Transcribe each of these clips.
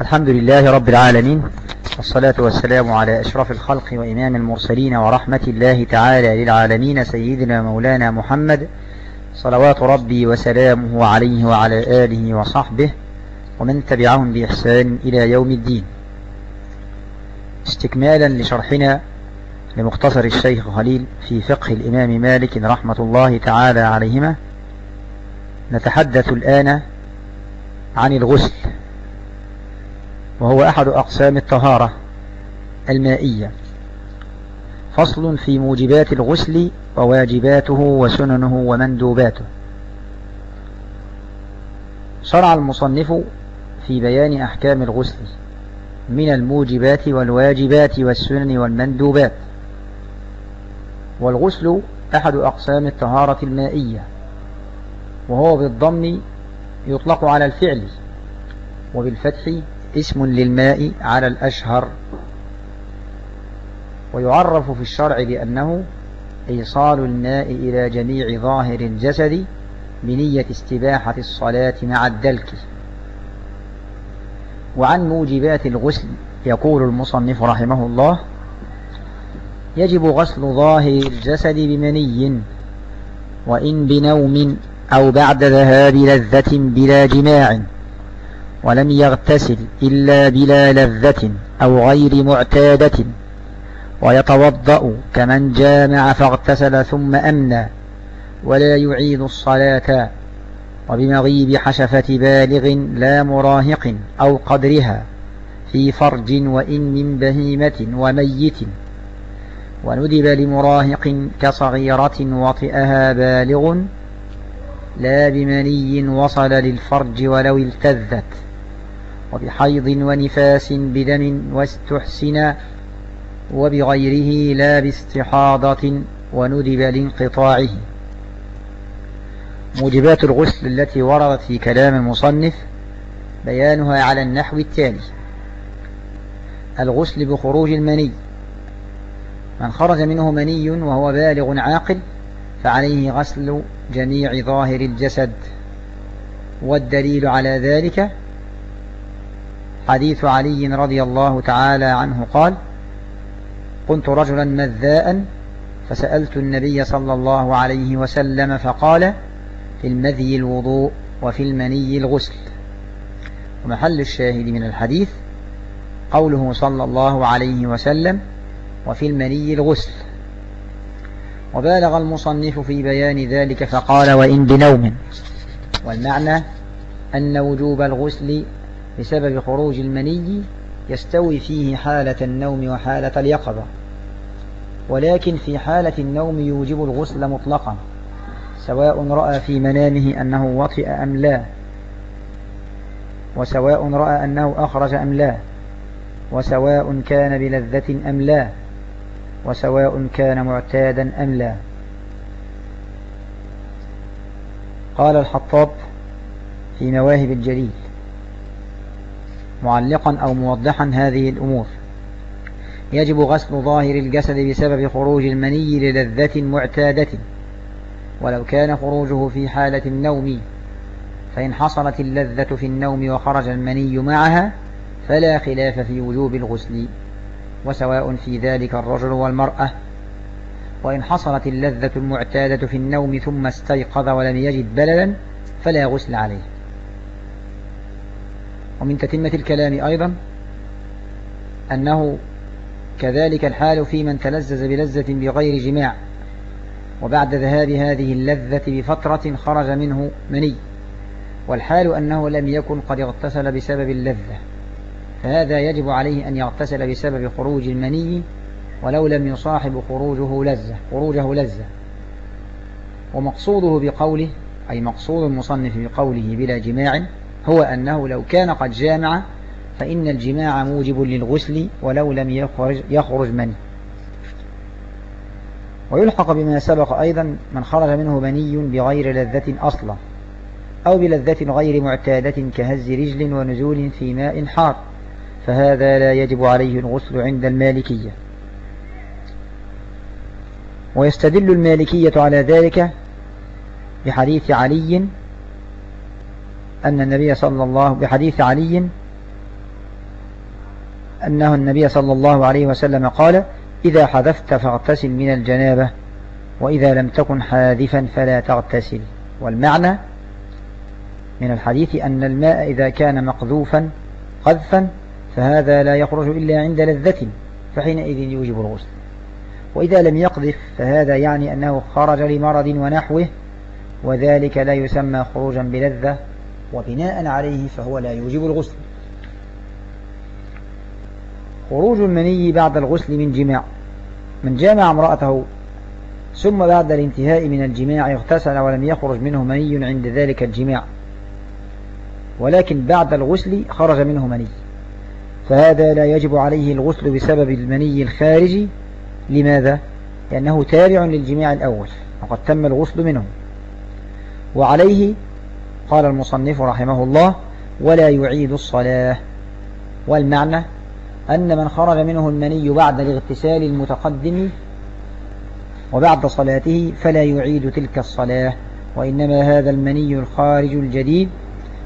الحمد لله رب العالمين والصلاة والسلام على أشرف الخلق وإمام المرسلين ورحمة الله تعالى للعالمين سيدنا مولانا محمد صلوات ربي وسلامه عليه وعلى آله وصحبه ومن تبعهم بإحسان إلى يوم الدين. استكمالا لشرحنا لمختصر الشيخ خليل في فقه الإمام مالك رحمة الله تعالى عليهما نتحدث الآن عن الغسل. وهو أحد أقسام الطهارة المائية. فصل في موجبات الغسل وواجباته وسننه ومندوباته. شرع المصنف في بيان أحكام الغسل من الموجبات والواجبات والسنن والمندوبات. والغسل أحد أقسام الطهارة المائية وهو بالضم يطلق على الفعل وبالفتح اسم للماء على الأشهر. ويعرف في الشرع بأنه إيصال الماء إلى جميع ظاهر الجسد بنية استباحة الصلاة مع الدلك. وعن موجبات الغسل يقول المصنف رحمه الله يجب غسل ظاهر الجسد بمني وإن بنوم أو بعد ذهاب لذة بلا جماع. ولم يغتسل إلا بلا لذة أو غير معتادة. ويتوضأ كمن جامع فاغتسل ثم أمنى ولا يعيد الصلاة. وبمغيب حشفة بالغ لا مراهق أو قدرها في فرج وإن من بهيمة وميت. وندب لمراهق كصغيرة وطئها بالغ لا بمني وصل للفرج ولو التذت. وبحيض ونفاس بدم واستحسن وبغيره لا باستحاضة وندب لانقطاعه. موجبات الغسل التي وردت في كلام المصنف بيانها على النحو التالي الغسل بخروج المني. من خرج منه مني وهو بالغ عاقل فعليه غسل جميع ظاهر الجسد. والدليل على ذلك حديث علي رضي الله تعالى عنه قال كنت رجلا مذاء فسألت النبي صلى الله عليه وسلم فقال في المذي الوضوء وفي المني الغسل. ومحل الشاهد من الحديث قوله صلى الله عليه وسلم وفي المني الغسل. وبالغ المصنف في بيان ذلك فقال وإن بنوم. والمعنى أن وجوب الغسل بسبب خروج المني يستوي فيه حالة النوم وحالة اليقظة. ولكن في حالة النوم يوجب الغسل مطلقا سواء رأى في منامه أنه وطئ أم لا وسواء رأى أنه أخرج أم لا وسواء كان بلذة أم لا وسواء كان معتادا أم لا. قال الحطاب في مواهب الجليل معلقا أو موضحا هذه الأمور. يجب غسل ظاهر الجسد بسبب خروج المني للذة معتادة. ولو كان خروجه في حالة النوم فإن حصلت اللذة في النوم وخرج المني معها فلا خلاف في وجوب الغسل وسواء في ذلك الرجل والمرأة. وإن حصلت اللذة المعتادة في النوم ثم استيقظ ولم يجد بللا فلا غسل عليه. ومن تتمة الكلام أيضا أنه كذلك الحال في من تلزز بلذة بغير جماع وبعد ذهاب هذه اللذة بفترة خرج منه مني والحال أنه لم يكن قد اغتسل بسبب اللذة فهذا يجب عليه أن يغتسل بسبب خروج المني ولو لم يصاحب خروجه لذة خروجه لذة. ومقصوده بقوله أي مقصود المصنف بقوله بلا جماع هو أنه لو كان قد جامع فإن الجماع موجب للغسل ولو لم يخرج, يخرج مني ويلحق بما سبق أيضا من خرج منه مني بغير لذة أصلا أو بلذة غير معتادة كهز رجل ونزول في ماء حار فهذا لا يجب عليه الغسل عند المالكية. ويستدل المالكية على ذلك بحديث علي أن النبي صلى الله بحديث علي أنه النبي صلى الله عليه وسلم قال إذا حذفت فاغتسل من الجنابة وإذا لم تكن حاذفا فلا تغتسل والمعنى من الحديث أن الماء إذا كان مقذوفا قذفا فهذا لا يخرج إلا عند لذة فحينئذ يوجب الغسل وإذا لم يقذف فهذا يعني أنه خرج لمرض ونحوه وذلك لا يسمى خروجا بلذة وبناء عليه فهو لا يوجب الغسل. خروج المني بعد الغسل من جماع. من جامع امرأته ثم بعد الانتهاء من الجماع اغتسل ولم يخرج منه مني عند ذلك الجماع. ولكن بعد الغسل خرج منه مني. فهذا لا يجب عليه الغسل بسبب المني الخارجي. لماذا؟ لأنه تابع للجماع الأول وقد تم الغسل منه. وعليه قال المصنف رحمه الله ولا يعيد الصلاة. والمعنى أن من خرج منه المني بعد الاغتسال المتقدم وبعد صلاته فلا يعيد تلك الصلاة وإنما هذا المني الخارج الجديد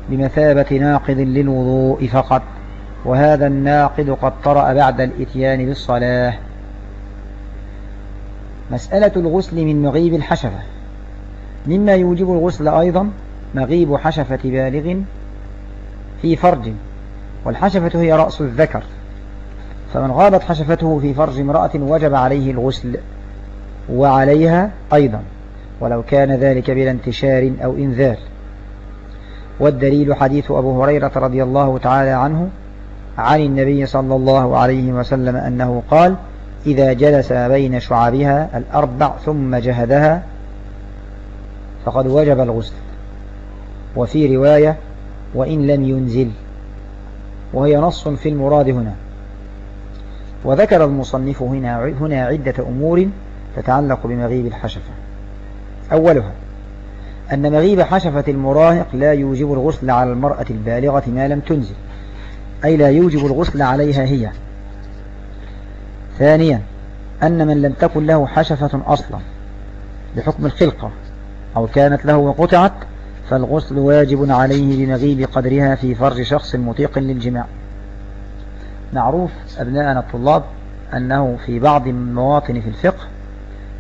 بمثابة ناقض للوضوء فقط وهذا الناقض قد طرأ بعد الإتيان بالصلاة. مسألة الغسل من مغيب الحشفة مما يوجب الغسل أيضا مغيب حشفة بالغ في فرج والحشفة هي رأس الذكر. فمن غابت حشفته في فرج امرأة وجب عليه الغسل وعليها أيضا ولو كان ذلك بلا انتشار أو إنذار. والدليل حديث أبو هريرة رضي الله تعالى عنه عن النبي صلى الله عليه وسلم أنه قال إذا جلس بين شعابها الأربع ثم جهدها فقد وجب الغسل. وفي رواية وإن لم ينزل وهي نص في المراد هنا. وذكر المصنف هنا, هنا عدة أمور تتعلق بمغيب الحشفة. أولها أن مغيب حشفة المراهق لا يوجب الغسل على المرأة البالغة ما لم تنزل أي لا يوجب الغسل عليها هي. ثانيا أن من لم تكن له حشفة أصلا بحكم الخلقة أو كانت له وقطعت فالغسل واجب عليه بمغيب قدرها في فرج شخص مطيق للجماع. معروف أبناءنا الطلاب أنه في بعض المواطن في الفقه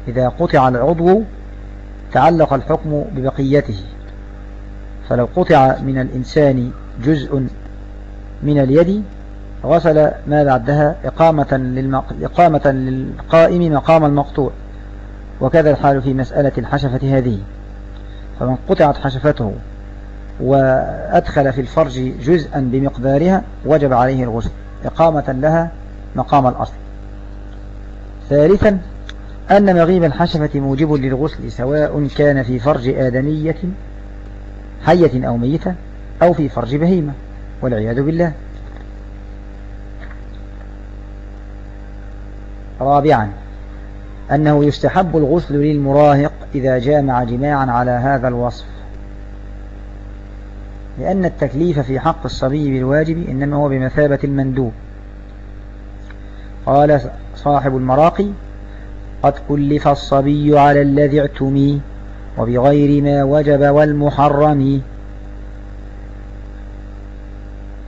إذا قطع العضو تعلق الحكم ببقيته فلو قطع من الإنسان جزء من اليد غسل ما بعدها إقامة, للمق... إقامة للقائم مقام المقطوع. وكذا الحال في مسألة الحشفة هذه. فمن قطعت حشفته وأدخل في الفرج جزءا بمقدارها وجب عليه الغسل إقامة لها مقام الأصل. ثالثا أن مغيب الحشفة موجب للغسل سواء كان في فرج آدمية حية أو ميتة أو في فرج بهيمة والعياذ بالله. رابعا أنه يستحب الغسل للمراهق إذا جامع جماعا على هذا الوصف. لأن التكليف في حق الصبي بالواجب إنما هو بمثابة المندوب. قال صاحب المراقي قد كلف الصبي على الذي اعتمي وبغير ما وجب والمحرم.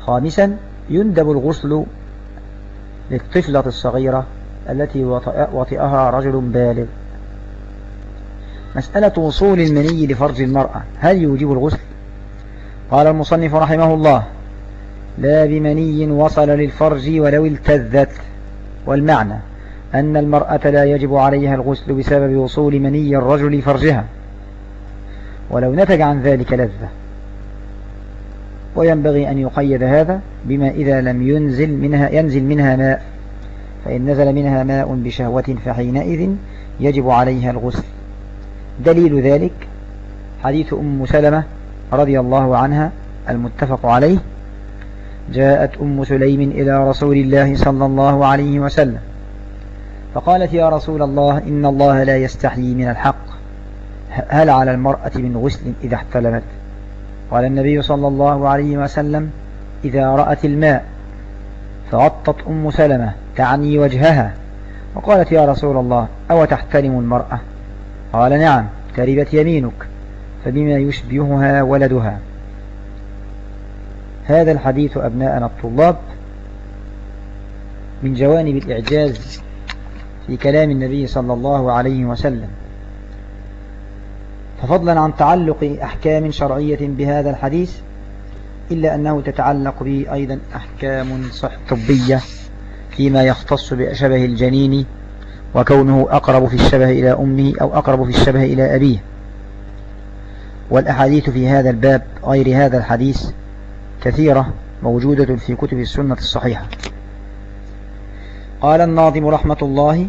خامسا يندب الغسل للطفلة الصغيرة التي وطئها رجل بالغ. مسألة وصول المني لفرج المرأة هل يوجب الغسل؟ قال المصنف رحمه الله لا بمني وصل للفرج ولو التذت. والمعنى أن المرأة لا يجب عليها الغسل بسبب وصول مني الرجل فرجها ولو نتج عن ذلك لذة. وينبغي أن يقيد هذا بما إذا لم ينزل منها ينزل منها ماء. فإن نزل منها ماء بشهوة فحينئذ يجب عليها الغسل. دليل ذلك حديث أم سلمة رضي الله عنها المتفق عليه جاءت أم سليم إلى رسول الله صلى الله عليه وسلم فقالت يا رسول الله إن الله لا يستحيي من الحق هل على المرأة من غسل إذا احتلمت؟ قال النبي صلى الله عليه وسلم إذا رأت الماء فغطت أم سلمة تعني وجهها. وقالت يا رسول الله أو تحترم المرأة؟ قال نعم تربت يمينك فبما يشبهها ولدها. هذا الحديث أبناءنا الطلاب من جوانب الإعجاز في كلام النبي صلى الله عليه وسلم. ففضلا عن تعلق أحكام شرعية بهذا الحديث إلا أنه تتعلق به أيضا أحكام طبية فيما يختص بشبه الجنين وكونه أقرب في الشبه إلى أمه أو أقرب في الشبه إلى أبيه. والأحاديث في هذا الباب غير هذا الحديث كثيرة موجودة في كتب السنة الصحيحة. قال الناظم رحمة الله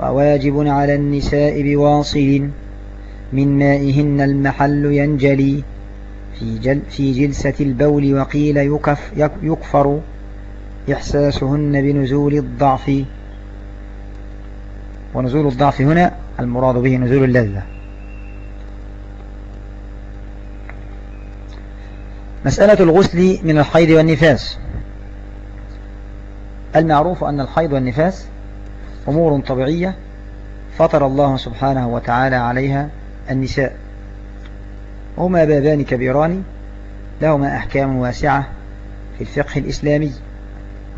وواجب على النساء بواصل من مائهن المحل ينجلي في, في جلسة البول وقيل يكف يكفر إحساسهن بنزول الضعف. ونزول الضعف هنا المراد به نزول اللذة. مسألة الغسل من الحيض والنفاس. المعروف أن الحيض والنفاس أمور طبيعية فطر الله سبحانه وتعالى عليها النساء. هما بابان كبيران لهما أحكام واسعة في الفقه الإسلامي.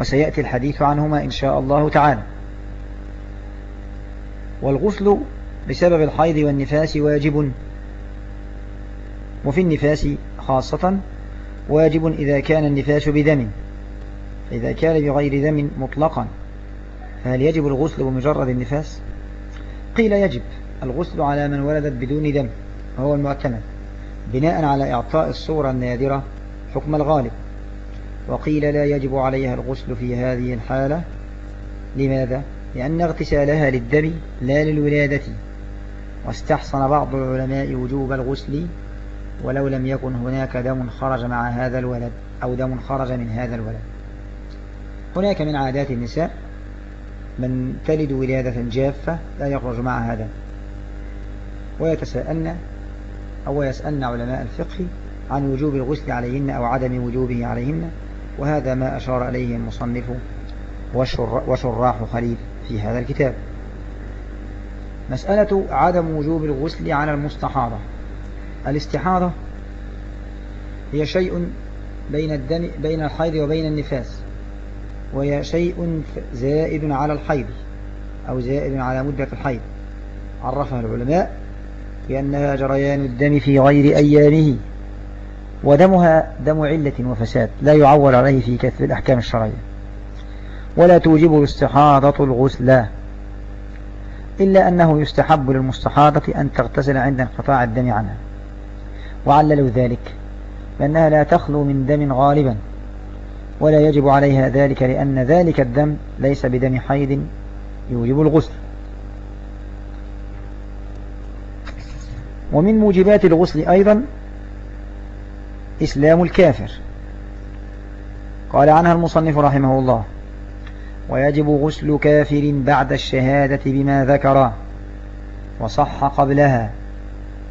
وسيأتي الحديث عنهما إن شاء الله تعالى. والغسل بسبب الحيض والنفاس واجب. وفي النفاس خاصة واجب إذا كان النفاس بدم. إذا كان بغير دم مطلقا. فهل يجب الغسل بمجرد النفاس؟ قيل يجب الغسل على من ولدت بدون دم وهو المعتمد بناء على إعطاء الصورة النادرة حكم الغالب. وقيل لا يجب عليها الغسل في هذه الحالة. لماذا؟ لأن اغتسالها للدم لا للولادة. واستحصن بعض العلماء وجوب الغسل ولو لم يكن هناك دم خرج مع هذا الولد أو دم خرج من هذا الولد. هناك من عادات النساء من تلد ولادة جافة لا يخرج معها دم ويتساءلن أو يسألن علماء الفقه عن وجوب الغسل عليهن أو عدم وجوبه عليهن. وهذا ما أشار إليه المصنف وشراح خليل في هذا الكتاب. مسألة عدم وجوب الغسل على المستحاضة. الاستحاضة هي شيء بين الدم بين الحيض وبين النفاس وهي شيء زائد على الحيض أو زائد على مدة الحيض. عرفها العلماء بأنها جريان الدم في غير أيامه. ودمها دم علة وفساد لا يعول عليه في كثب الأحكام الشرعية. ولا توجب الاستحاضة الغسل. إلا أنه يستحب للمستحاضة أن تغتسل عند انقطاع الدم عنها. وعللوا ذلك بأنها لا تخلو من دم غالبا. ولا يجب عليها ذلك لأن ذلك الدم ليس بدم حيض يوجب الغسل. ومن موجبات الغسل أيضا إسلام الكافر. قال عنها المصنف رحمه الله ويجب غسل كافر بعد الشهادة بما ذكر وصح قبلها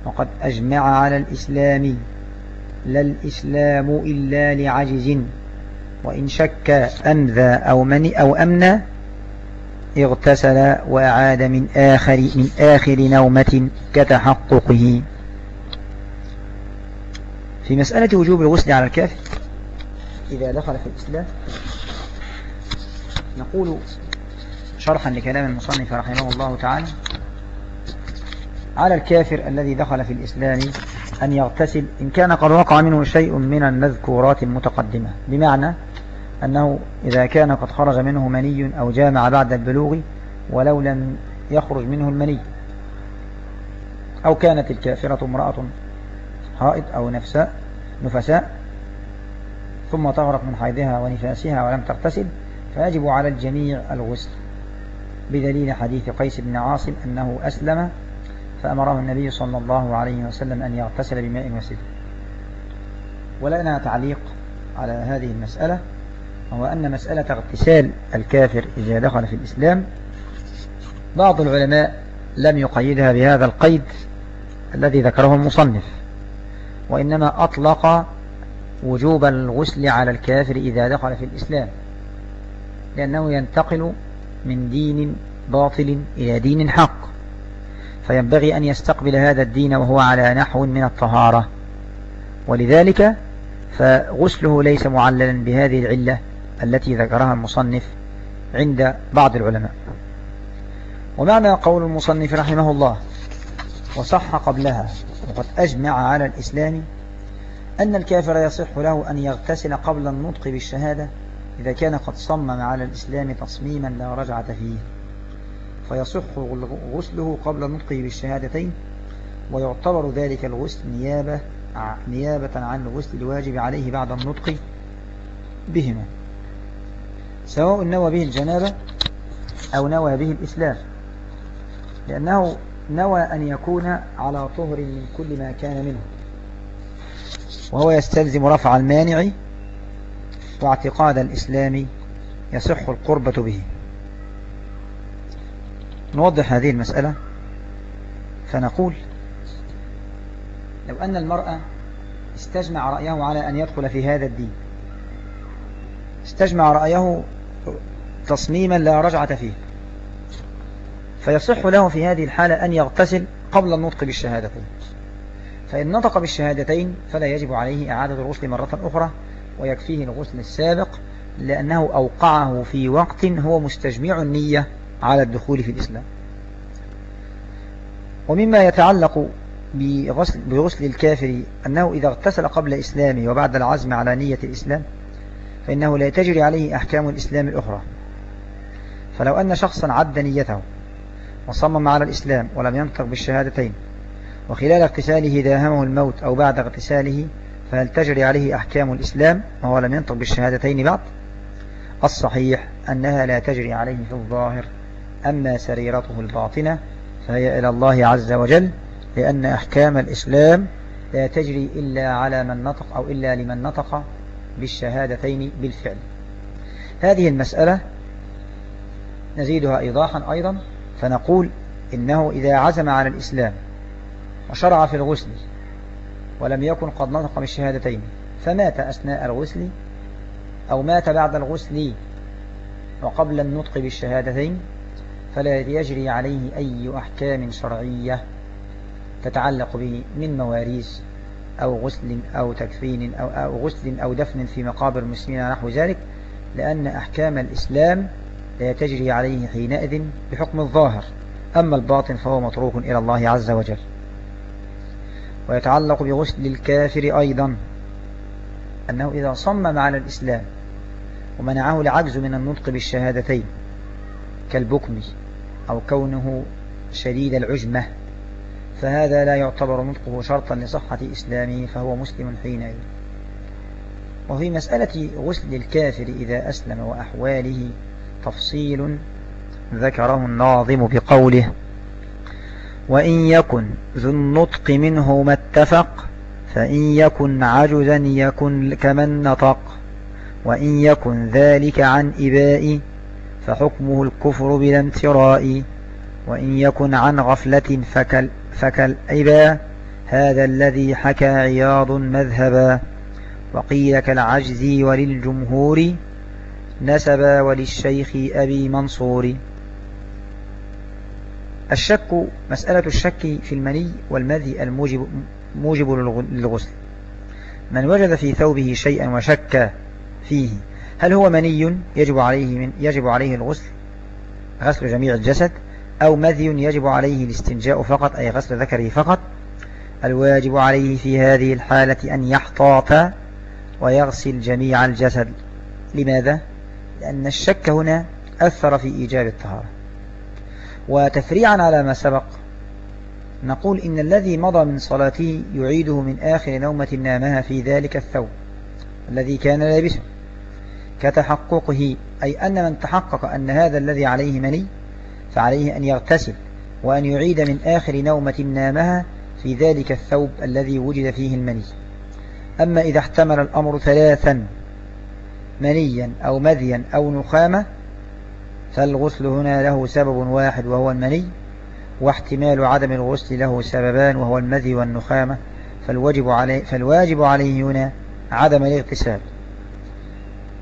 وقد أجمع على الإسلام لا الإسلام إلا لعجز وإن شك أنذى أو من أو أمنى اغتسل وأعاد من آخر من آخر نومة كتحققه. في مسألة وجوب الغسل على الكافر إذا دخل في الإسلام نقول شرحا لكلام المصنف رحمه الله تعالى على الكافر الذي دخل في الإسلام أن يغتسل إن كان قد وقع منه شيء من المذكورات المتقدمة. بمعنى أنه إذا كان قد خرج منه مني أو جامع بعد البلوغ ولو لم يخرج منه المني. أو كانت الكافرة امرأة حائط أو نفساء نفساء ثم تغرق من حيضها ونفاسها ولم تغتسل فيجب على الجميع الغسل. بدليل حديث قيس بن عاصم أنه أسلم فأمره النبي صلى الله عليه وسلم أن يغتسل بماء وسدر ولنا تعليق على هذه المسألة وهو أن مسألة اغتسال الكافر إذا دخل في الإسلام بعض العلماء لم يقيدها بهذا القيد الذي ذكره المصنف. وإنما أطلق وجوب الغسل على الكافر إذا دخل في الإسلام لأنه ينتقل من دين باطل إلى دين حق فينبغي أن يستقبل هذا الدين وهو على نحو من الطهارة. ولذلك فغسله ليس معللا بهذه العلة التي ذكرها المصنف عند بعض العلماء. ومعنى قول المصنف رحمه الله وصح قبلها وقد أجمع على الإسلام أن الكافر يصح له أن يغتسل قبل النطق بالشهادة إذا كان قد صمم على الإسلام تصميما لا رجعة فيه. فيصح غسله قبل النطق بالشهادتين ويعتبر ذلك الغسل نيابة, نيابة عن الغسل الواجب عليه بعد النطق بهما. سواء نوى به الجنابة أو نوى به الإسلام لأنه نوى أن يكون على طهر من كل ما كان منه وهو يستلزم رفع المانع واعتقاد الإسلام يصح القربة به. نوضح هذه المسألة فنقول لو أن المرأة استجمع رأيه على أن يدخل في هذا الدين استجمع رأيه تصميما لا رجعة فيه. فيصح له في هذه الحالة أن يغتسل قبل النطق بالشهادتين فإن نطق بالشهادتين فلا يجب عليه إعادة الغسل مرة أخرى ويكفيه الغسل السابق لأنه أوقعه في وقت هو مستجمع النية على الدخول في الإسلام. ومما يتعلق بغسل, بغسل الكافر أنه إذا اغتسل قبل إسلامه وبعد العزم على نية الإسلام فإنه لا تجري عليه أحكام الإسلام الأخرى. فلو أن شخصا عد نيته وصمم على الإسلام ولم ينطق بالشهادتين. وخلال اغتساله داهمه الموت أو بعد اغتساله فهل تجري عليه أحكام الإسلام وهو لم ينطق بالشهادتين بعد؟ الصحيح أنها لا تجري عليه في الظاهر أما سريرته الباطنة فهي إلى الله عز وجل لأن أحكام الإسلام لا تجري إلا على من نطق أو إلا لمن نطق بالشهادتين بالفعل. هذه المسألة نزيدها إيضاحا أيضا فنقول إنه إذا عزم على الإسلام وشرع في الغسل ولم يكن قد نطق بالشهادتين فمات أثناء الغسل أو مات بعد الغسل وقبل النطق بالشهادتين فلا يجري عليه أي أحكام شرعية تتعلق به من مواريث أو غسل أو تكفين أو, أو غسل أو دفن في مقابر المسلمين نحو ذلك لأن أحكام الإسلام لا تجري عليه حينئذ بحكم الظاهر أما الباطن فهو متروك إلى الله عز وجل. ويتعلق بغسل الكافر أيضا أنه إذا صمم على الإسلام ومنعه العجز من النطق بالشهادتين كالبكم أو كونه شديد العجمة فهذا لا يعتبر نطقه شرطا لصحة إسلامه فهو مسلم حينئذ. وفي مسألة غسل الكافر إذا أسلم وأحواله تفصيل ذكره الناظم بقوله وإن يكن ذو النطق منه ما اتفق فإن يكن عجزا يكن كمن نطق وإن يكن ذلك عن إباء فحكمه الكفر بلا امتراء وإن يكن عن غفلة فكال فكالعبا هذا الذي حكى عياض مذهبا وقيل كالعجز وللجمهور نسبا وللشيخ أبي منصور. الشك مسألة الشك في المني والمذي الموجب موجب للغسل. من وجد في ثوبه شيئا وشك فيه هل هو مني يجب عليه من يجب عليه الغسل غسل جميع الجسد أو مذي يجب عليه الاستنجاء فقط أي غسل ذكره فقط؟ الواجب عليه في هذه الحالة أن يحتاط ويغسل جميع الجسد. لماذا؟ لأن الشك هنا أثر في إيجاب الطهارة. وتفريعا على ما سبق نقول إن الذي مضى من صلاته يعيده من آخر نومة نامها في ذلك الثوب الذي كان لابسه. كتحققه أي أن من تحقق أن هذا الذي عليه مني فعليه أن يغتسل وأن يعيد من آخر نومة نامها في ذلك الثوب الذي وجد فيه المني. أما إذا احتمل الأمر ثلاثا منيا أو مذيا أو نخامة فالغسل هنا له سبب واحد وهو المني واحتمال عدم الغسل له سببان وهو المذي والنخامة فالواجب عليه, فالواجب عليه هنا عدم الاغتسال.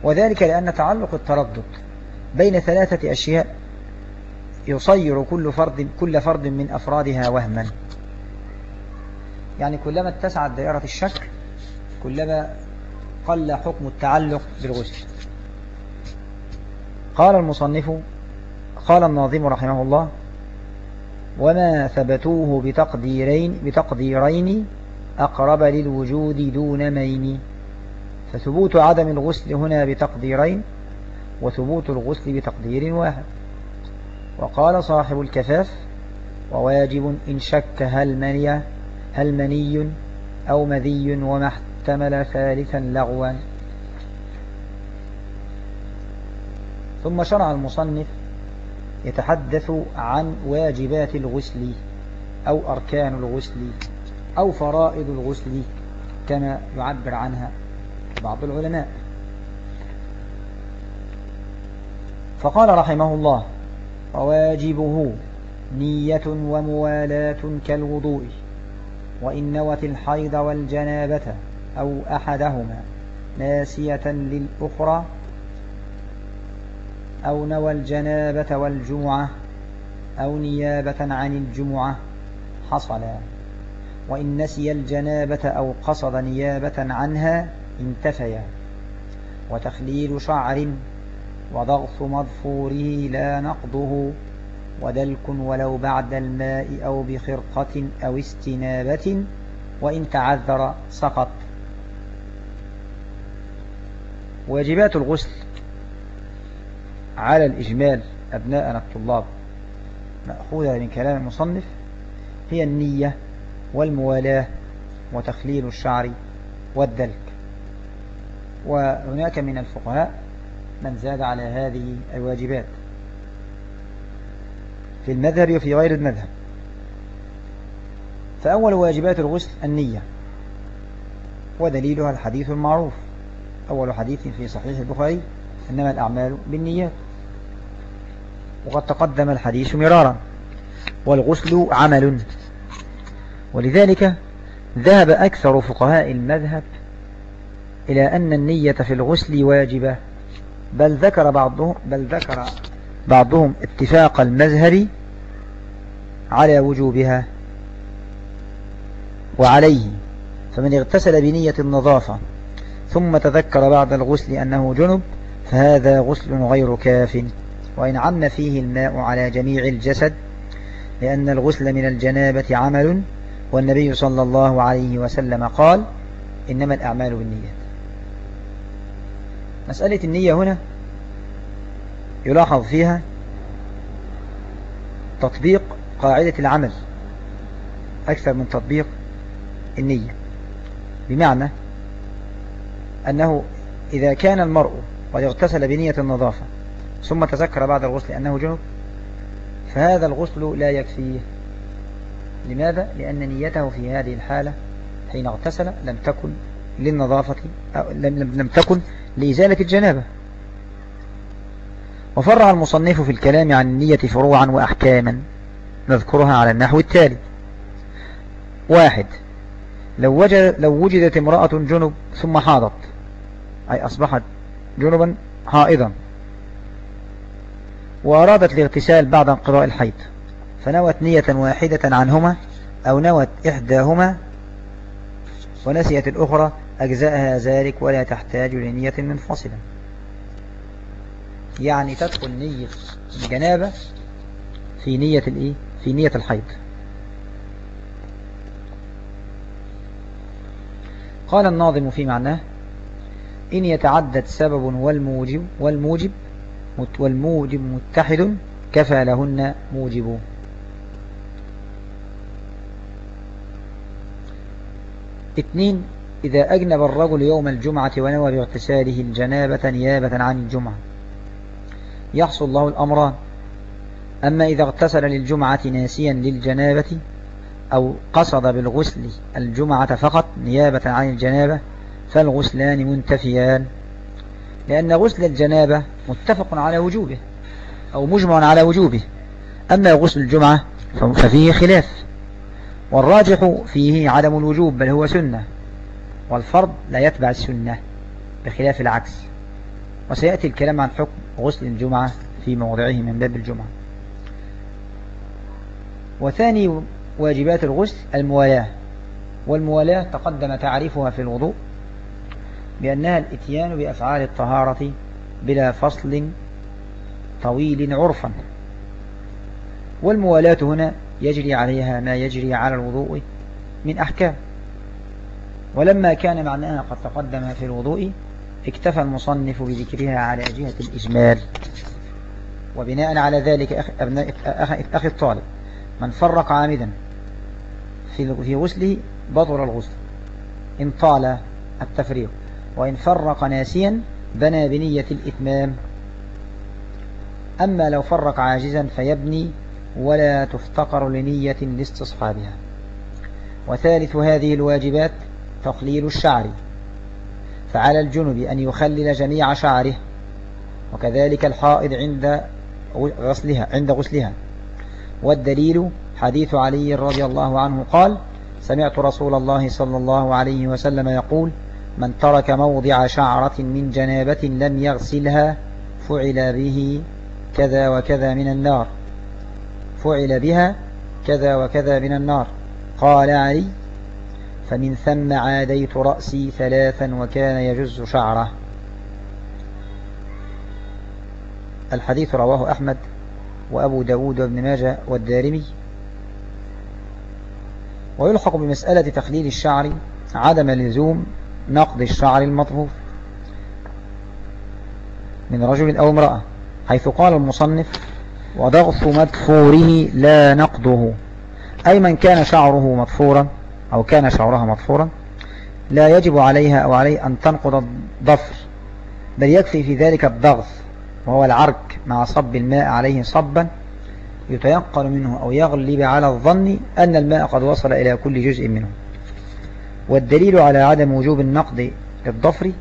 وذلك لأن تعلق التردد بين ثلاثة أشياء يصير كل فرد كل فرد من أفرادها وهما. يعني كلما اتسعت دائرة الشك كلما قل حكم التعلق بالغسل. قال المصنف قال الناظم رحمه الله وما ثبتوه بتقديرين, بتقديرين أقرب للوجود دون مين. فثبوت عدم الغسل هنا بتقديرين وثبوت الغسل بتقدير واحد. وقال صاحب الكفاف وواجب إن شك هل مني, هل مني أو مذي وما احتمل ثالثا لغوا. ثم شرع المصنف يتحدث عن واجبات الغسل أو أركان الغسل أو فرائض الغسل كما يعبر عنها بعض العلماء. فقال رحمه الله وواجبه نية وموالاة كالوضوء وإن نوت الحيض والجنابة أو أحدهما ناسية للأخرى أو نوى الجنابة والجمعة أو نيابة عن الجمعة حصلا. وإن نسي الجنابة أو قصد نيابة عنها انتفيا. وتخليل شعر وضغط مظفوره لا نقضه ودلك ولو بعد الماء أو بخرقة أو استنابة وإن تعذر سقط. واجبات الغسل على الإجمال أبناءنا الطلاب مأخوذة من كلام المصنف هي النية والموالاة وتخليل الشعر والدلك. وهناك من الفقهاء من زاد على هذه الواجبات. في المذهب وفي غير المذهب. فأول واجبات الغسل النية ودليلها الحديث المعروف. أول حديث في صحيح البخاري إنما الأعمال بالنيات. وقد تقدم الحديث مرارا. والغسل عمل. ولذلك ذهب أكثر فقهاء المذهب إلى أن النية في الغسل واجبة. بل ذكر بعضهم بل ذكر بعضهم اتفاق المذهب على وجوبها وعليه. فمن اغتسل بنية النظافة ثم تذكر بعد الغسل أنه جنب فهذا غسل غير كاف. وإن عم فيه الماء على جميع الجسد لأن الغسل من الجنابة عمل. والنبي صلى الله عليه وسلم قال إنما الأعمال بالنيات. مسألة النية هنا يلاحظ فيها تطبيق قاعدة العمل أكثر من تطبيق النية. بمعنى أنه إذا كان المرء قد اغتسل بنية النظافة ثم تذكر بعد الغسل أنه جنب فهذا الغسل لا يكفيه لماذا؟ لأن نيته في هذه الحالة حين اغتسل لم تكن للنظافة أو لم, لم تكن لإزالة الجنابة. وفرع المصنف في الكلام عن النية فروعا وأحكاما نذكرها على النحو التالي. واحد لو, وجد لو وجدت امرأة جنب ثم حاضت أي أصبحت جنبا حائضا وأرادت الاغتسال بعد انقضاء الحيض فنوت نية واحدة عنهما أو نوت إحداهما ونسيت الأخرى أجزاءها ذلك ولا تحتاج لنية منفصلة يعني تدخل نية الجنابة في نية الإيه؟ في نية الحيض. قال الناظم في معناه إن يتعدد سبب والموجب والموجب والموجب متحد كفى لهن موجب. اثنين إذا أجنب الرجل يوم الجمعة ونوى باغتساله الجنابة نيابة عن الجمعة. يحصل له الأمران أما إذا اغتسل للجمعة ناسيا للجنابة أو قصد بالغسل الجمعة فقط نيابة عن الجنابة فالغسلان منتفيان. لأن غسل الجنابة متفق على وجوبه أو مجمع على وجوبه. أما غسل الجمعة ففيه خلاف. والراجح فيه عدم الوجوب بل هو سنة. والفرض لا يتبع السنة بخلاف العكس. وسيأتي الكلام عن حكم غسل الجمعة في موضعه من باب الجمعة. وثاني واجبات الغسل الموالاة. والموالاة تقدم تعريفها في الوضوء بأنها الإتيان بأفعال الطهارة بلا فصل طويل عرفا. والموالاة هنا يجري عليها ما يجري على الوضوء من أحكام. ولما كان معناها قد تقدم في الوضوء اكتفى المصنف بذكرها على جهة الإجمال. وبناء على ذلك أخي, أخي الطالب من فرق عامدا في غسله بطل الغسل إن طال التفريق. وإن فرق ناسيا بنى بنية الإتمام. أما لو فرق عاجزا فيبني ولا تفتقر لنية لاستصحابها. وثالث هذه الواجبات تخليل الشعر. فعلى الجنب أن يخلل جميع شعره وكذلك الحائض عند غسلها عند غسلها. والدليل حديث علي رضي الله عنه قال سمعت رسول الله صلى الله عليه وسلم يقول من ترك موضع شعرة من جنابة لم يغسلها فعل به كذا وكذا من النار. فعل بها كذا وكذا من النار. قال علي فمن ثم عاديت رأسي ثلاثا وكان يجز شعره. الحديث رواه أحمد وأبو داود وابن ماجه والدارمي. ويلحق بمسألة تخليل الشعر عدم لزوم نقض الشعر المطفوف. من رجل أو امرأة حيث قال المصنف وضغط مدفوره لا نقضه. أي من كان شعره مطفورا أو كان شعرها مطفورا لا يجب عليها أو عليه أن تنقض الضفر بل يكفي في ذلك الضغط وهو العرك مع صب الماء عليه صبا يتيقن منه أو يغلب على الظن أن الماء قد وصل إلى كل جزء منه. والدليل على عدم وجوب النقض للضفر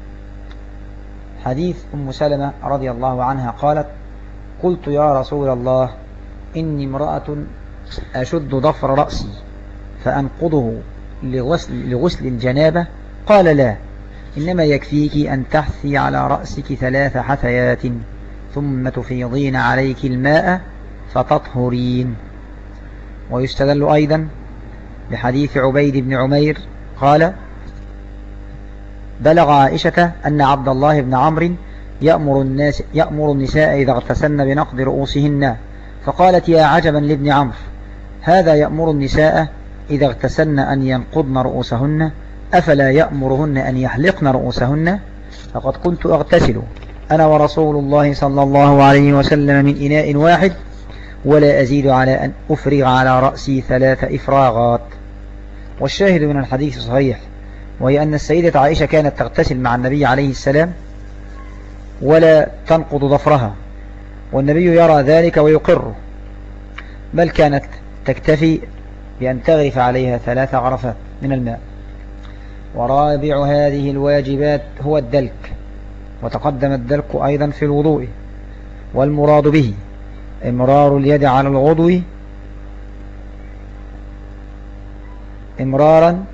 حديث أم سلمة رضي الله عنها قالت قلت يا رسول الله إني امرأة أشد ضفر رأسي فأنقضه لغسل, لغسل الجنابة. قال لا إنما يكفيك أن تحثي على رأسك ثلاث حثيات ثم تفيضين عليك الماء فتطهرين. ويستدل أيضا بحديث عبيد بن عمير قال بلغ عائشة أن عبد الله بن عمرو يأمر, الناس يأمر النساء إذا اغتسلن بنقض رؤوسهن. فقالت يا عجبا لابن عمرو هذا يأمر النساء إذا اغتسلن أن ينقضن رؤوسهن؟ أفلا يأمرهن أن يحلقن رؤوسهن؟ فقد كنت أغتسل أنا ورسول الله صلى الله عليه وسلم من إناء واحد ولا أزيد على أن أفرغ على رأسي ثلاث إفراغات. والشاهد من الحديث صحيح وهي أن السيدة عائشة كانت تغتسل مع النبي عليه السلام ولا تنقض ضفرها والنبي يرى ذلك ويقره بل كانت تكتفي بأن تغرف عليها ثلاث غرفات من الماء. ورابع هذه الواجبات هو الدلك وتقدم الدلك أيضا في الوضوء والمراد به امرار اليد على العضو إمرارا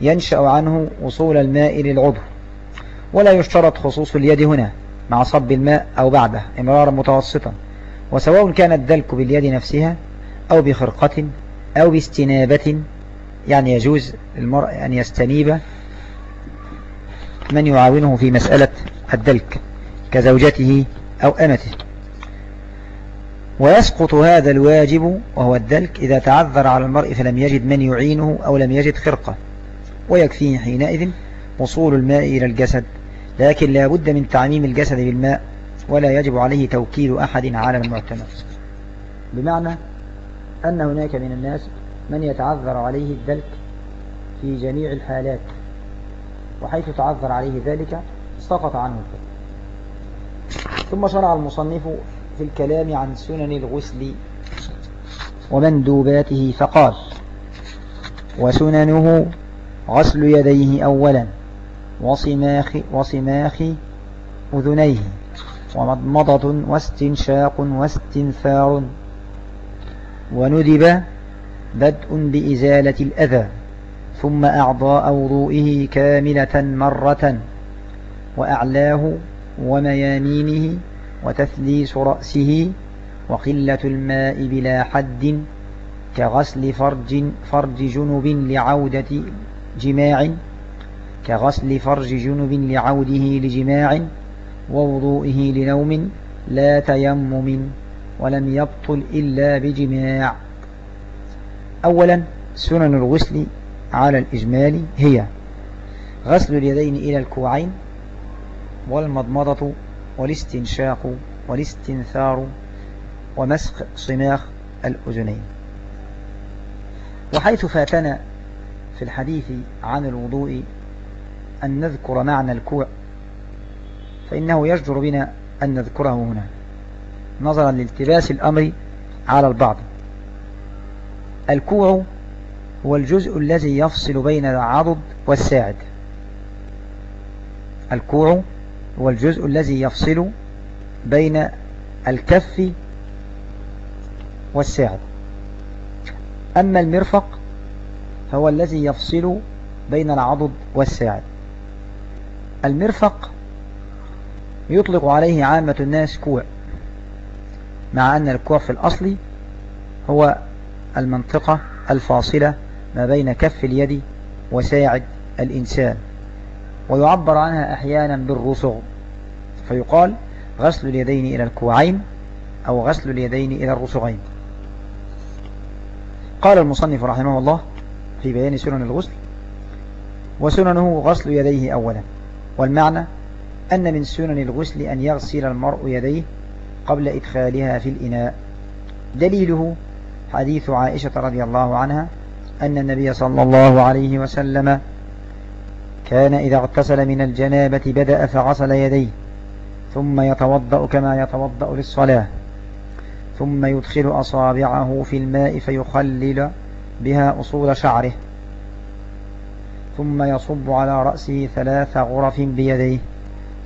ينشأ عنه وصول الماء للعضو ولا يشترط خصوص اليد هنا مع صب الماء أو بعده إمرارا متوسطا وسواء كان الدلك باليد نفسها أو بخرقة أو باستنابة يعني يجوز المرء أن يستنيب من يعاونه في مسألة الدلك كزوجته أو أمته. ويسقط هذا الواجب وهو الدلك إذا تعذر على المرء فلم يجد من يعينه أو لم يجد خرقة ويكفيه حينئذ وصول الماء إلى الجسد لكن لا بد من تعميم الجسد بالماء ولا يجب عليه توكيل أحد على المعتمد. بمعنى أن هناك من الناس من يتعذر عليه الدلك في جميع الحالات وحيث تعذر عليه ذلك سقط عنه ثم شرع المصنف في الكلام عن سنن الغسل ومندوباته فقال وسننه غسل يديه أولا وصماخ, وصماخ أذنيه ومضمضة واستنشاق واستنثار وندب بدء بإزالة الأذى ثم أعضاء وضوئه كاملة مرة وأعلاه وميامينه وتثليس رأسه وقلة الماء بلا حد كغسل فرج, فرج جنب لعودة جماع كغسل فرج جنب لعوده لجماع ووضوئه لنوم لا تيمم ولم يبطل إلا بجماع. أولا سنن الغسل على الإجمال هي غسل اليدين إلى الكوعين والمضمضة والاستنشاق والاستنثار ومسخ صماخ الأذنين. وحيث فاتنا في الحديث عن الوضوء أن نذكر معنى الكوع فإنه يجدر بنا أن نذكره هنا نظرا لالتباس الأمر على البعض. الكوع هو الجزء الذي يفصل بين العضد والساعد. الكوع هو الجزء الذي يفصل بين الكف والساعد. أما المرفق هو الذي يفصل بين العضد والساعد. المرفق يطلق عليه عامة الناس كوع مع أن الكوع في الأصل هو المنطقة الفاصلة ما بين كف اليد وساعد الإنسان. ويعبر عنها أحيانا بالرسغ. فيقال غسل اليدين إلى الكوعين أو غسل اليدين إلى الرسغين. قال المصنف رحمه الله في بيان سنن الغسل وسننه غسل يديه أولا. والمعنى أن من سنن الغسل أن يغسل المرء يديه قبل إدخالها في الإناء. دليله حديث عائشة رضي الله عنها أن النبي صلى الله عليه وسلم كان إذا اغتسل من الجنابة بدأ فغسل يديه ثم يتوضأ كما يتوضأ للصلاة ثم يدخل أصابعه في الماء فيخلل بها أصول شعره ثم يصب على رأسه ثلاث غرف بيديه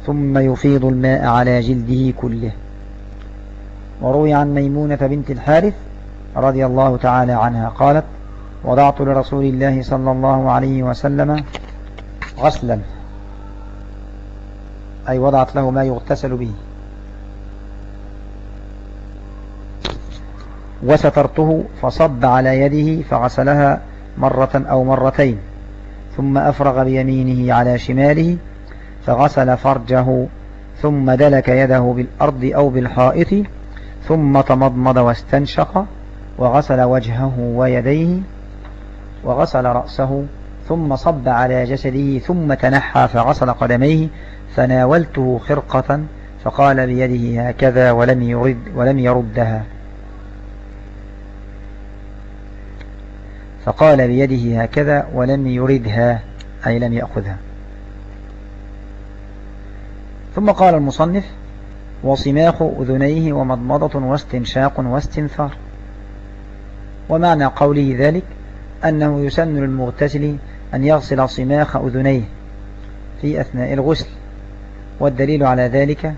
ثم يفيض الماء على جلده كله. وروي عن ميمونة بنت الحارث رضي الله تعالى عنها قالت وضعت لرسول الله صلى الله عليه وسلم غسلا. أي وضعت له ما يغتسل به. وسترته فصب على يده فغسلها مرة أو مرتين ثم أفرغ بيمينه على شماله فغسل فرجه ثم دلك يده بالأرض أو بالحائط ثم تمضمض واستنشق وغسل وجهه ويديه وغسل رأسه ثم صب على جسده ثم تنحى فغسل قدميه فناولته خرقة فقال بيده هكذا ولم يرد ولم يردها. فقال بيده هكذا ولم يردها أي لم يأخذها. ثم قال المصنف وصماخ أذنيه ومضمضة واستنشاق واستنثار. ومعنى قوله ذلك أنه يسن للمغتسل أن يغسل صماخ أذنيه في أثناء الغسل. والدليل على ذلك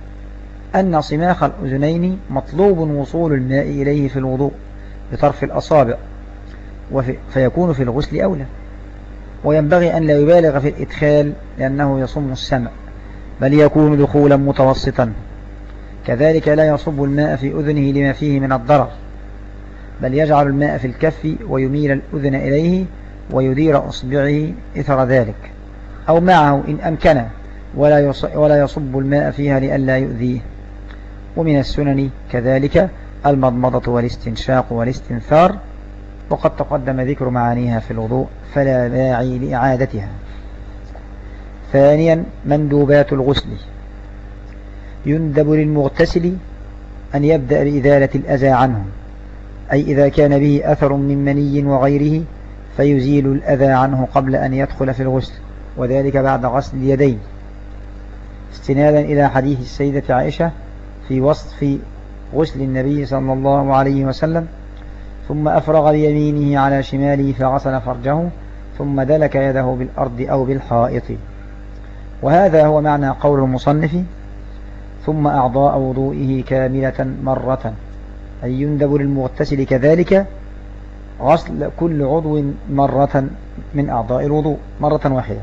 أن صماخ الأذنين مطلوب وصول الماء إليه في الوضوء بطرف الأصابع فيكون في الغسل أولى. وينبغي أن لا يبالغ في الإدخال لأنه يصم السمع بل يكون دخولا متوسطا. كذلك لا يصب الماء في أذنه لما فيه من الضرر بل يجعل الماء في الكف ويميل الأذن إليه ويدير أصبعه إثر ذلك. أو معه إن أمكن ولا ولا يصب الماء فيها لئلا يؤذيه. ومن السنن كذلك المضمضة والاستنشاق والاستنثار وقد تقدم ذكر معانيها في الوضوء فلا داعي لإعادتها. ثانيا مندوبات الغسل. يندب للمغتسل أن يبدأ بإزالة الأذى عنه أي إذا كان به أثر من مني وغيره فيزيل الأذى عنه قبل أن يدخل في الغسل وذلك بعد غسل اليدين. استنادا إلى حديث السيدة عائشة في وصف غسل النبي صلى الله عليه وسلم ثم أفرغ بيمينه على شماله فغسل فرجه ثم دلك يده بالأرض أو بالحائط. وهذا هو معنى قول المصنف ثم أعضاء وضوئه كاملة مرة. أي يندب للمغتسل كذلك غسل كل عضو مرة من أعضاء الوضوء مرة واحدة.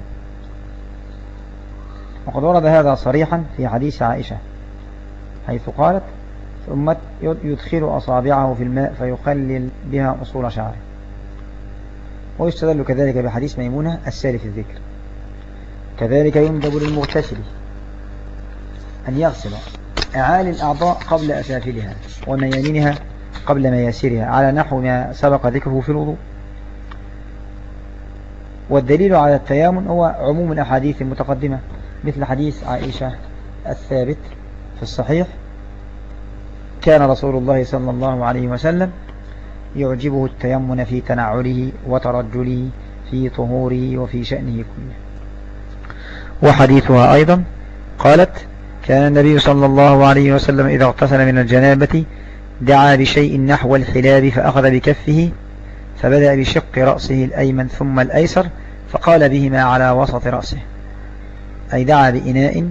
وقد ورد هذا صريحا في حديث عائشة حيث قالت ثم يدخل أصابعه في الماء فيخلل بها أصول شعره. ويستدل كذلك بحديث ميمونة السالف الذكر. كذلك يندب للمغتسل أن يغسل أعالي الأعضاء قبل أسافلها وميامنها قبل مياسرها على نحو ما سبق ذكره في الوضوء. والدليل على التيامن هو عموم الأحاديث المتقدمة مثل حديث عائشة الثابت في الصحيح كان رسول الله صلى الله عليه وسلم يعجبه التيمن في تنعله وترجله في طهوره وفي شأنه كله. وحديثها أيضا قالت كان النبي صلى الله عليه وسلم إذا اغتسل من الجنابة دعا بشيء نحو الحلاب فأخذ بكفه فبدأ بشق رأسه الأيمن ثم الأيسر فقال بهما على وسط رأسه. أي دعا بإناء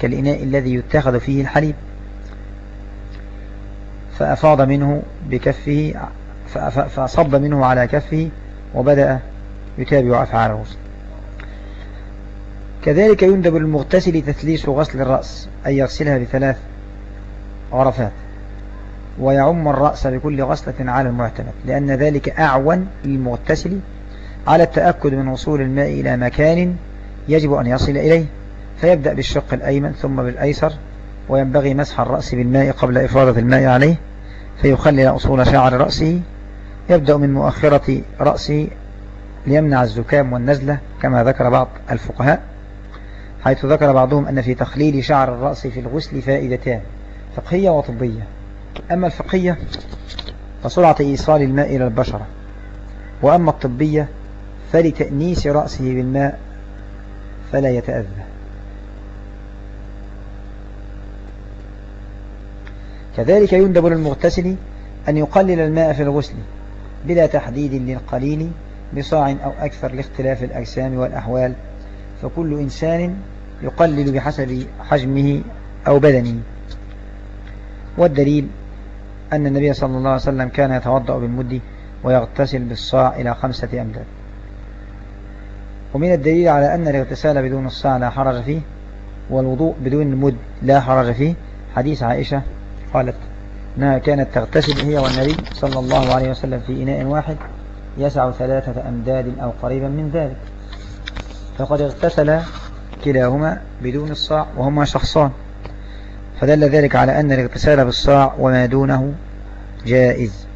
كالإناء الذي يتخذ فيه الحليب. فأفاض منه بكفه فصب منه على كفه وبدأ يتابع أفعال الغسل كذلك يندب المغتسل تثليث غسل الرأس أي يغسلها بثلاث غرفات ويعم الرأس بكل غسلة على المعتمد لأن ذلك أعون للمغتسل على التأكد من وصول الماء إلى مكان يجب أن يصل إليه فيبدأ بالشق الأيمن ثم بالأيسر وينبغي مسح الرأس بالماء قبل إفرادة الماء عليه فيخلل أصول شعر رأسه يبدأ من مؤخرة رأسه ليمنع الزكام والنزلة كما ذكر بعض الفقهاء حيث ذكر بعضهم أن في تخليل شعر الرأس في الغسل فائدتان فقهية وطبية. أما الفقهية فسرعة إيصال الماء إلى البشرة وأما الطبية فلتأنيس رأسه بالماء فلا يتأذى. كذلك يندب للمغتسل أن يقلل الماء في الغسل بلا تحديد للقليل بصاع أو أكثر لاختلاف الأجسام والأحوال فكل إنسان يقلل بحسب حجمه أو بدنه. والدليل أن النبي صلى الله عليه وسلم كان يتوضأ بالمد ويغتسل بالصاع إلى خمسة أمداد. ومن الدليل على أن الاغتسال بدون الصاع لا حرج فيه والوضوء بدون المد لا حرج فيه حديث عائشة قالت أنها كانت تغتسل هي والنبي صلى الله عليه وسلم في إناء واحد يسع ثلاثة أمداد أو قريبا من ذلك. فقد اغتسل كلاهما بدون الصاع وهما شخصان. فدل ذلك على أن الاغتسال بالصاع وما دونه جائز.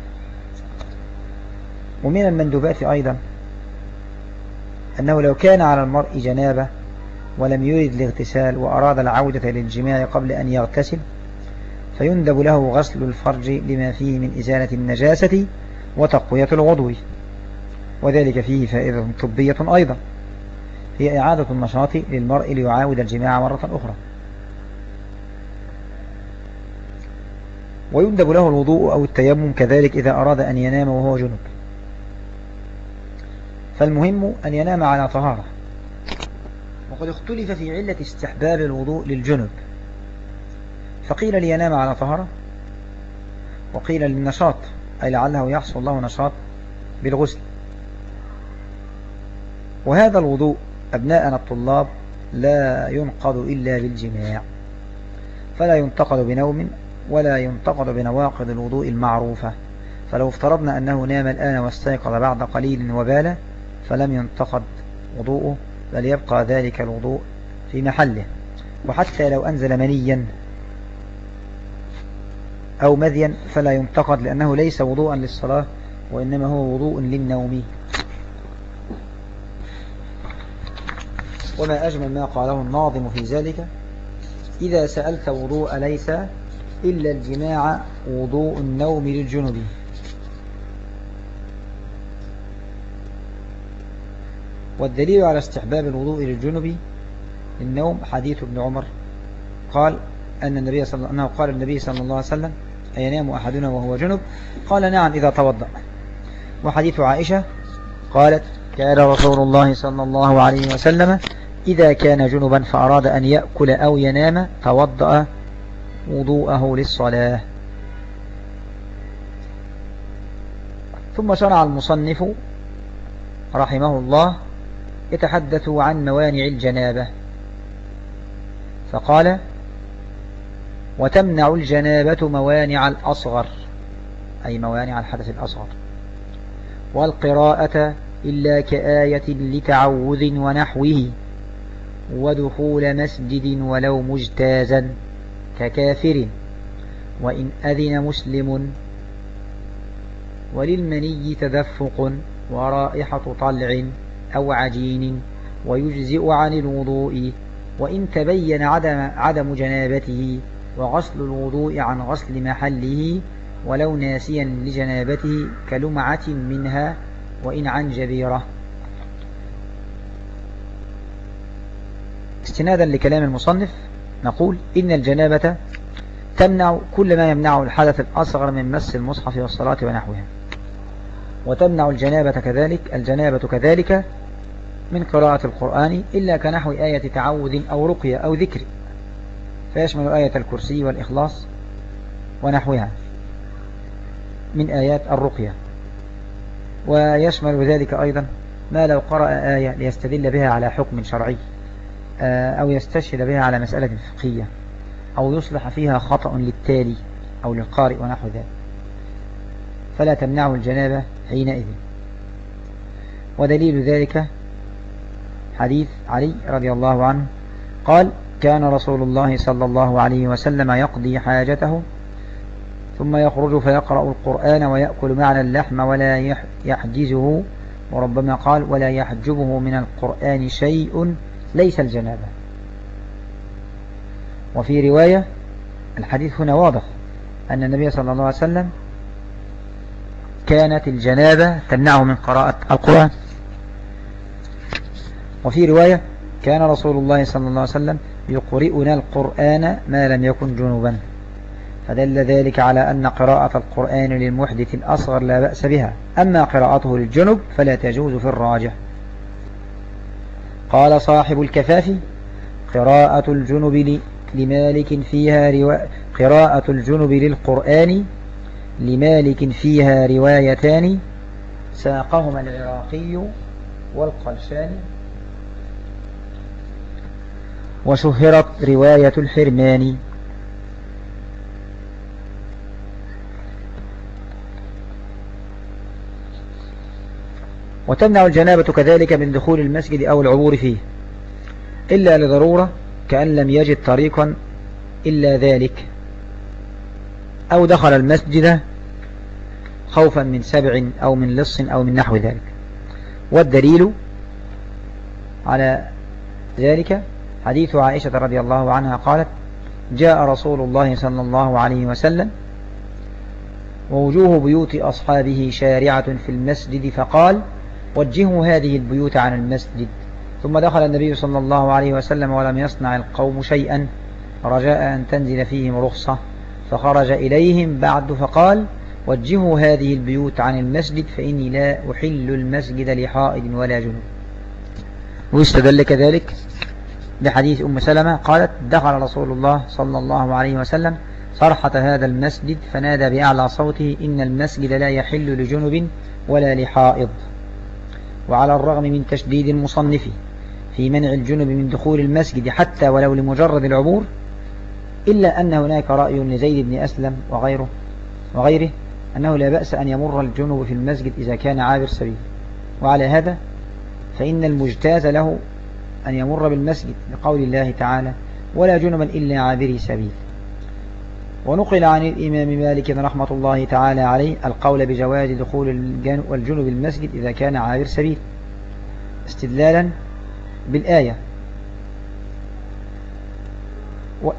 ومن المندوبات أيضا أنه لو كان على المرء جنابة ولم يرد الاغتسال وأراد العودة للجماع قبل أن يغتسل فيندب له غسل الفرج لما فيه من إزالة النجاسة وتقوية الوضوء وذلك فيه فائدة طبية أيضا هي إعادة النشاط للمرء ليعاود الجماع مرة أخرى. ويندب له الوضوء أو التيمم كذلك إذا أراد أن ينام وهو جنب. فالمهم أن ينام على طهارة. وقد اختلف في علة استحباب الوضوء للجنب. فقيل لينام على طهارة. وقيل للنشاط أي لعله يحصل له نشاط بالغسل. وهذا الوضوء أبناءنا الطلاب لا ينقض إلا بالجماع. فلا ينتقد بنوم ولا ينتقد بنواقض الوضوء المعروفة. فلو افترضنا أنه نام الآن واستيقظ بعد قليل وبال فلم ينتقد وضوءه بل يبقى ذلك الوضوء في محله. وحتى لو أنزل منيا أو مذيا فلا ينتقد لأنه ليس وضوءا للصلاة وإنما هو وضوء للنوم. وما أجمل ما قاله الناظم في ذلك إذا سألت وضوء ليس إلا الجماع وضوء النوم للجنوب. والدليل على استحباب الوضوء للجنوب للنوم حديث ابن عمر. قال أن النبي صلى الله أنه قال النبي صلى الله عليه وسلم أينام أحدنا وهو جنب قال نعم إذا توضأ. وحديث عائشة قالت كان رسول الله صلى الله عليه وسلم إذا كان جنبا فأراد أن يأكل أو ينام توضأ وضوءه للصلاة. ثم شرع المصنف رحمه الله يتحدث عن موانع الجنابة. فقال وتمنع الجنابة موانع الأصغر أي موانع الحدث الأصغر والقراءة إلا كآية لتعوذ ونحوه ودخول مسجد ولو مجتازا. ككافر وإن أذن مسلم وللمني تدفق ورائحة طلع أو عجين ويجزئ عن الوضوء وإن تبين عدم, عدم جنابته وغسل الوضوء عن غسل محله ولو ناسيا لجنابته كلمعة منها وإن عن جبيرة. استنادا لكلام المصنف. نقول إن الجنابة تمنع كل ما يمنع الحدث الأصغر من مس المصحف والصلاة ونحوها. وتمنع الجنابة كذلك الجنابة كذلك من قراءة القرآن إلا كنحو آية تعوذ أو رقية أو ذكر. فيشمل آية الكرسي والإخلاص ونحوها من آيات الرقية. ويشمل ذلك أيضا ما لو قرأ آية ليستدل بها على حكم شرعي. أو يستشهد بها على مسألة فقهية أو يصلح فيها خطأ للتالي أو للقارئ ونحو ذلك. فلا تمنعه الجنابة حينئذ. ودليل ذلك حديث علي رضي الله عنه قال كان رسول الله صلى الله عليه وسلم يقضي حاجته ثم يخرج فيقرأ القرآن ويأكل معنى اللحم ولا يحجزه وربما قال ولا يحجبه من القرآن شيء ليس الجنابة. وفي رواية الحديث هنا واضح أن النبي صلى الله عليه وسلم كانت الجنابة تمنعه من قراءة القرآن. وفي رواية كان رسول الله صلى الله عليه وسلم يقرئنا القرآن ما لم يكن جنوبا. فدل ذلك على أن قراءة القرآن للمحدث الأصغر لا بأس بها. أما قراءته للجنب فلا تجوز في الراجح. قال صاحب الكفاف قراءة الجنب لمالك فيها روا... قراءة الجنب للقرآن لمالك فيها روايتان ساقهما العراقي والقلشاني وشهرت رواية الحرمان وتمنع الجنابة كذلك من دخول المسجد أو العبور فيه إلا لضرورة كأن لم يجد طريقا إلا ذلك أو دخل المسجد خوفا من سبع أو من لص أو من نحو ذلك. والدليل على ذلك حديث عائشة رضي الله عنها قالت جاء رسول الله صلى الله عليه وسلم ووجوه بيوت أصحابه شارعة في المسجد فقال وجهوا هذه البيوت عن المسجد. ثم دخل النبي صلى الله عليه وسلم ولم يصنع القوم شيئا. رجاء أن تنزل فيهم رخصة. فخرج إليهم بعد فقال وجهوا هذه البيوت عن المسجد فإني لا أحل المسجد لحائد ولا جنوب ويستدل كذلك بحديث أم سلمة قالت دخل رسول الله صلى الله عليه وسلم صرحة هذا المسجد فنادى بأعلى صوته إن المسجد لا يحل لجنب ولا لحائض. وعلى الرغم من تشديد المصنف في منع الجنب من دخول المسجد حتى ولو لمجرد العبور إلا أن هناك رأي لزيد بن أسلم وغيره وغيره أنه لا بأس أن يمر الجنب في المسجد إذا كان عابر سبيل. وعلى هذا فإن المجتاز له أن يمر بالمسجد لقول الله تعالى ولا جنبا إلا عابري سبيل. ونقل عن الإمام مالك رحمة الله تعالى عليه القول بجواز دخول الجنب المسجد إذا كان عابر سبيل. استدلالا بالآية.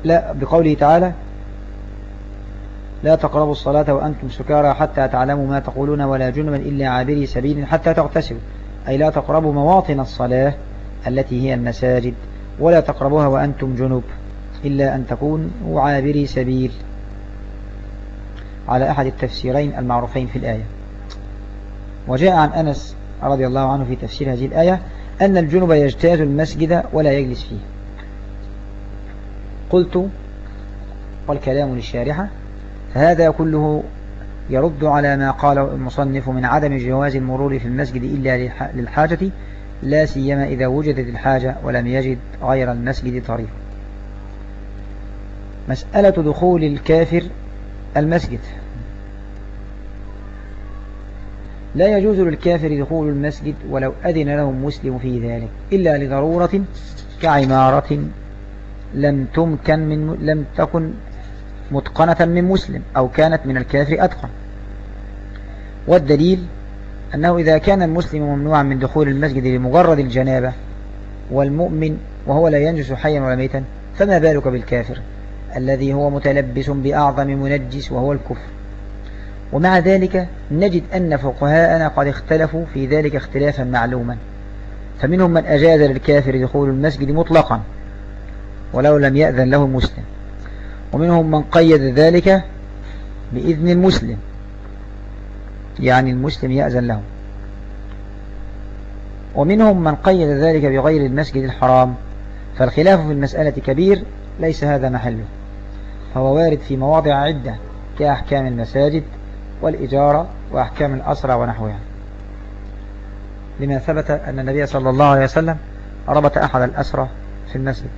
لا بقوله تعالى لا تقربوا الصلاة وأنتم سكارى حتى تعلموا ما تقولون ولا جنبا إلا عابري سبيل حتى تغتسلوا. أي لا تقربوا مواطن الصلاة التي هي المساجد ولا تقربوها وأنتم جنوب إلا أن تكونوا عابري سبيل. على أحد التفسيرين المعروفين في الآية. وجاء عن أنس رضي الله عنه في تفسير هذه الآية أن الجنوب يجتاز المسجد ولا يجلس فيه. قلت والكلام للشارحة فهذا كله يرد على ما قال المصنف من عدم جواز المرور في المسجد إلا للحاجة لا سيما إذا وجدت الحاجة ولم يجد غير المسجد طريق مسألة دخول الكافر المسجد. لا يجوز للكافر دخول المسجد ولو أذن له مسلم في ذلك إلا لضرورة كعمارة لم تمكن من لم تكن متقنة من مسلم أو كانت من الكافر أتقن. والدليل أنه إذا كان المسلم ممنوعا من دخول المسجد لمجرد الجنابة والمؤمن وهو لا ينجس حيا ولا ميتا فما بالك بالكافر؟ الذي هو متلبس بأعظم منجس وهو الكفر. ومع ذلك نجد أن فقهاءنا قد اختلفوا في ذلك اختلافا معلوما. فمنهم من أجاز للكافر دخول المسجد مطلقا ولو لم يأذن له المسلم ومنهم من قيد ذلك بإذن المسلم يعني المسلم يأذن له. ومنهم من قيد ذلك بغير المسجد الحرام فالخلاف في المسألة كبير ليس هذا محله. فهو وارد في مواضع عدة كأحكام المساجد والإجارة وأحكام الأسرى ونحوها. لما ثبت أن النبي صلى الله عليه وسلم ربط أحد الأسرى في المسجد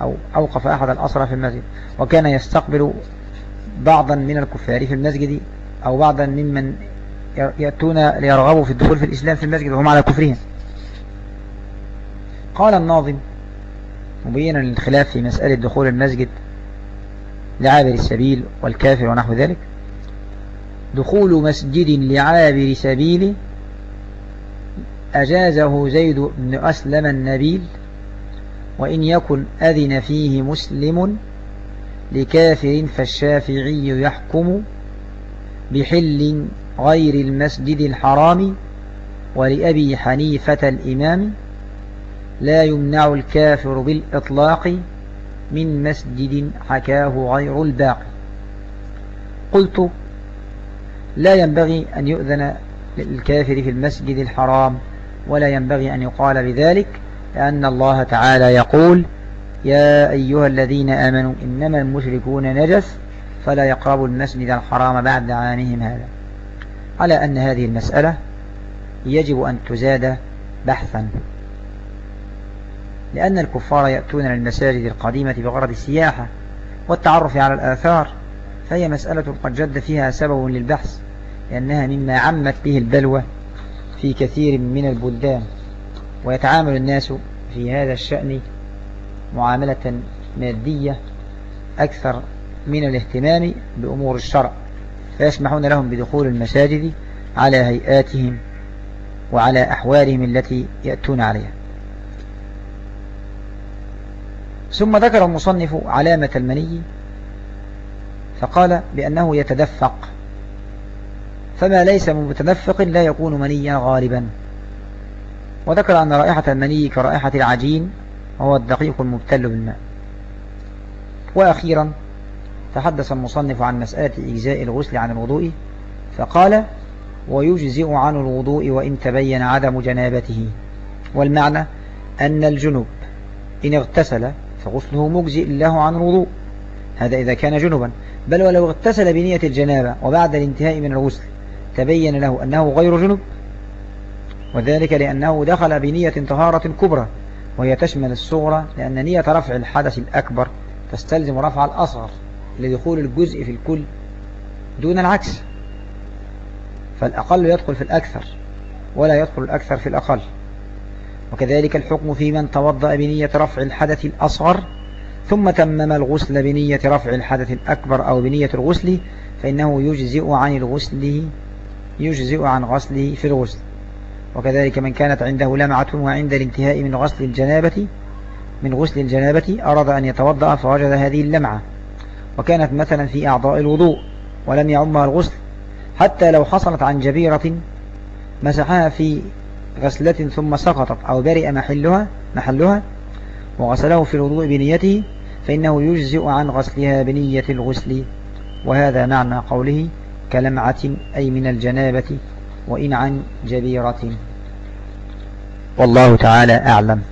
أو أوقف أحد الأسرى في المسجد وكان يستقبل بعضا من الكفار في المسجد أو بعضا ممن يأتون ليرغبوا في الدخول في الإسلام في المسجد وهم على كفرهم. قال الناظم مبينا للخلاف في مسألة دخول المسجد لعابر السبيل والكافر ونحو ذلك. دخول مسجد لعابر سبيل أجازه زيد بن أسلم النبيل وإن يكن أذن فيه مسلم لكافر فالشافعي يحكم بحل غير المسجد الحرام ولأبي حنيفة الإمام لا يمنع الكافر بالإطلاق من مسجد حكاه غير الباقي. قلت لا ينبغي أن يؤذن للكافر في المسجد الحرام ولا ينبغي أن يقال بذلك لأن الله تعالى يقول يا أيها الذين آمنوا إنما المشركون نجس فلا يقربوا المسجد الحرام بعد عامهم هذا. على أن هذه المسألة يجب أن تزاد بحثا. لأن الكفار يأتون للمساجد القديمة بغرض السياحة والتعرف على الآثار فهي مسألة قد جد فيها سبب للبحث لأنها مما عمت به البلوى في كثير من البلدان. ويتعامل الناس في هذا الشأن معاملة مادية أكثر من الاهتمام بأمور الشرع فيسمحون لهم بدخول المساجد على هيئاتهم وعلى أحوالهم التي يأتون عليها. ثم ذكر المصنف علامة المني فقال بأنه يتدفق. فما ليس متدفق لا يكون منيا غالبا. وذكر أن رائحة المني كرائحة العجين وهو الدقيق المبتل بالماء. وأخيرا تحدث المصنف عن مسألة إجزاء الغسل عن الوضوء فقال ويجزئ عن الوضوء وإن تبين عدم جنابته. والمعنى أن الجنوب إن اغتسل فغسله مجزئ له عن الوضوء. هذا إذا كان جنبا. بل ولو اغتسل بنية الجنابة وبعد الانتهاء من الغسل تبين له أنه غير جنب. وذلك لأنه دخل بنية طهارة كبرى وهي تشمل الصغرى لأن نية رفع الحدث الأكبر تستلزم رفع الأصغر لدخول الجزء في الكل دون العكس. فالأقل يدخل في الأكثر ولا يدخل الأكثر في الأقل. وكذلك الحكم في من توضأ بنية رفع الحدث الأصغر ثم تمم الغسل بنية رفع الحدث الأكبر أو بنية الغسل فإنه يجزئ عن الغسل يجزئ عن غسله في الغسل. وكذلك من كانت عنده لمعة وعند الانتهاء من غسل الجنابة من غسل الجنابة أراد أن يتوضأ فوجد هذه اللمعة. وكانت مثلا في أعضاء الوضوء ولم يعمها الغسل حتى لو حصلت عن جبيرة مسحها في غسلة ثم سقطت أو برئ محلها محلها وغسله في الوضوء بنيته فإنه يجزئ عن غسلها بنية الغسل. وهذا معنى قوله كلمعة أي من الجنابة وإن عن جبيرة. والله تعالى أعلم.